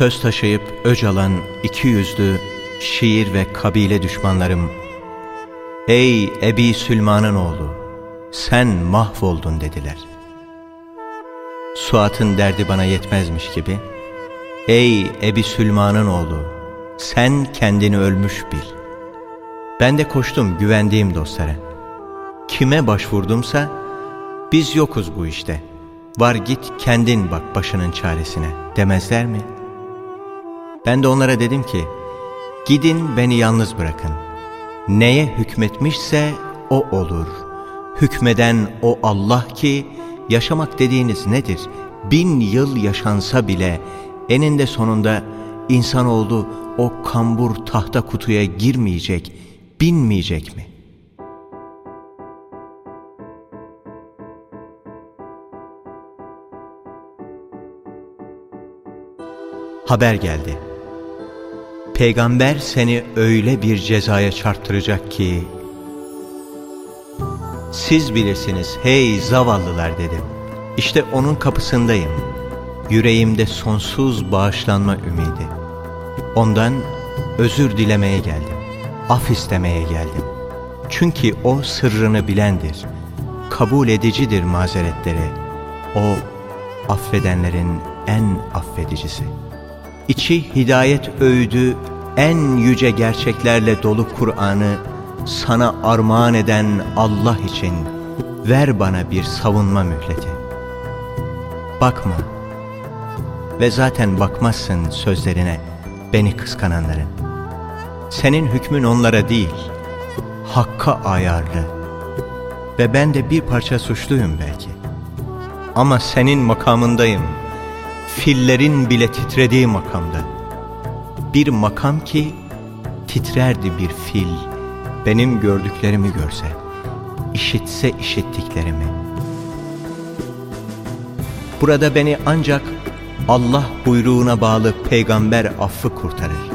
Söz taşıyıp öc alan iki yüzlü şiir ve kabile düşmanlarım, Ey Ebi Sülman'ın oğlu, sen mahvoldun dediler. Suat'ın derdi bana yetmezmiş gibi, Ey Ebi Sülman'ın oğlu, sen kendini ölmüş bil. Ben de koştum güvendiğim dostlara. Kime başvurdumsa, biz yokuz bu işte. Var git kendin bak başının çaresine demezler mi? Ben de onlara dedim ki, gidin beni yalnız bırakın. Neye hükmetmişse o olur. Hükmeden o Allah ki, yaşamak dediğiniz nedir? Bin yıl yaşansa bile eninde sonunda insanoğlu o kambur tahta kutuya girmeyecek, binmeyecek mi? Haber geldi. Peygamber seni öyle bir cezaya çarptıracak ki siz bilirsiniz hey zavallılar dedim. İşte onun kapısındayım. Yüreğimde sonsuz bağışlanma ümidi. Ondan özür dilemeye geldim. Af istemeye geldim. Çünkü o sırrını bilendir. Kabul edicidir mazeretleri. O affedenlerin en affedicisi. İçi hidayet öğüdü en yüce gerçeklerle dolu Kur'an'ı sana armağan eden Allah için ver bana bir savunma mühleti. Bakma ve zaten bakmazsın sözlerine beni kıskananların. Senin hükmün onlara değil, Hakk'a ayarlı ve ben de bir parça suçluyum belki. Ama senin makamındayım, fillerin bile titrediği makamda. Bir makam ki titrerdi bir fil, benim gördüklerimi görse, işitse işittiklerimi. Burada beni ancak Allah buyruğuna bağlı peygamber affı kurtarır.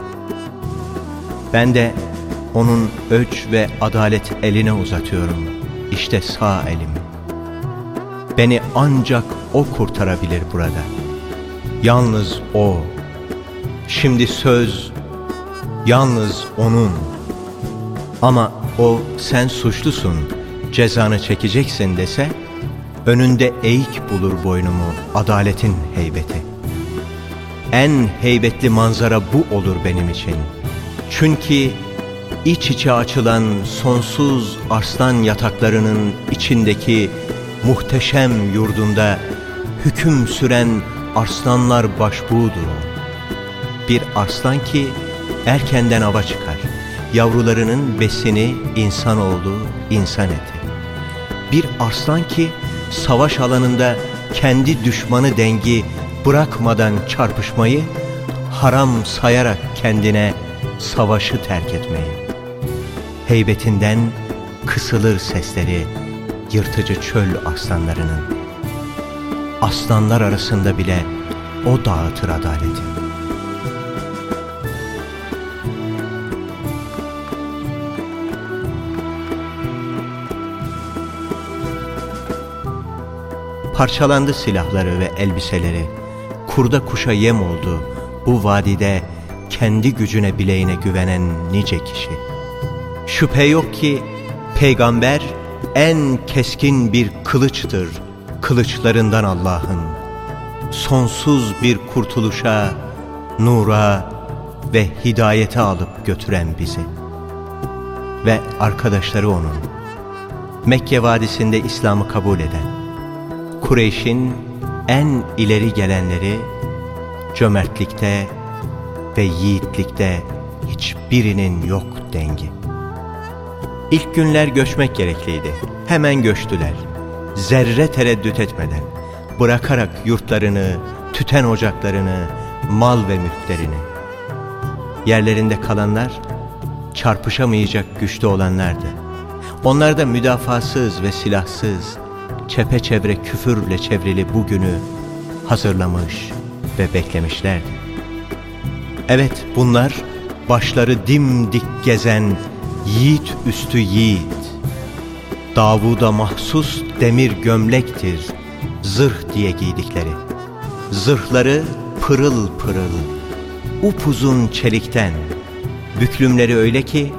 Ben de onun öç ve adalet eline uzatıyorum. İşte sağ elim. Beni ancak o kurtarabilir burada. Yalnız o. Şimdi söz yalnız onun. Ama o sen suçlusun, cezanı çekeceksin dese, önünde eğik bulur boynumu adaletin heybeti. En heybetli manzara bu olur benim için. Çünkü iç içe açılan sonsuz arslan yataklarının içindeki muhteşem yurdunda hüküm süren arslanlar başbuğudur o. Bir arslan ki erkenden ava çıkar yavrularının besini insanoğlu, insan eti. Bir arslan ki savaş alanında kendi düşmanı dengi bırakmadan çarpışmayı, haram sayarak kendine savaşı terk etmeyi. Heybetinden kısılır sesleri yırtıcı çöl aslanlarının. Aslanlar arasında bile o dağıtır adaleti. Parçalandı silahları ve elbiseleri. Kurda kuşa yem oldu. Bu vadide kendi gücüne bileğine güvenen nice kişi. Şüphe yok ki peygamber en keskin bir kılıçtır kılıçlarından Allah'ın. Sonsuz bir kurtuluşa, nura ve hidayete alıp götüren bizi. Ve arkadaşları onun. Mekke vadisinde İslam'ı kabul eden, Kureyş'in en ileri gelenleri cömertlikte ve yiğitlikte hiçbirinin yok dengi. İlk günler göçmek gerekliydi. Hemen göçtüler. Zerre tereddüt etmeden, bırakarak yurtlarını, tüten ocaklarını, mal ve mülklerini. Yerlerinde kalanlar, çarpışamayacak güçte olanlardı. Onlar da müdafasız ve silahsız, çepeçevre küfürle çevrili bugünü hazırlamış ve beklemişlerdi. Evet bunlar başları dimdik gezen yiğit üstü yiğit. Davud'a mahsus demir gömlektir zırh diye giydikleri. Zırhları pırıl pırıl, upuzun çelikten, büklümleri öyle ki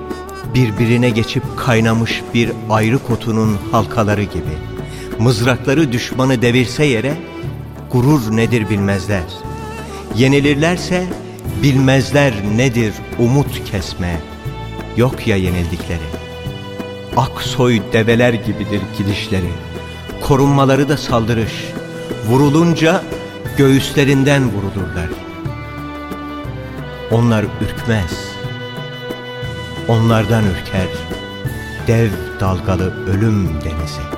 birbirine geçip kaynamış bir ayrı kotunun halkaları gibi. Mızrakları düşmanı devirse yere gurur nedir bilmezler. Yenilirlerse bilmezler nedir umut kesme. Yok ya yenildikleri. Aksoy develer gibidir gidişleri. Korunmaları da saldırış. Vurulunca göğüslerinden vurulurlar. Onlar ürkmez. Onlardan ürker dev dalgalı ölüm denizi.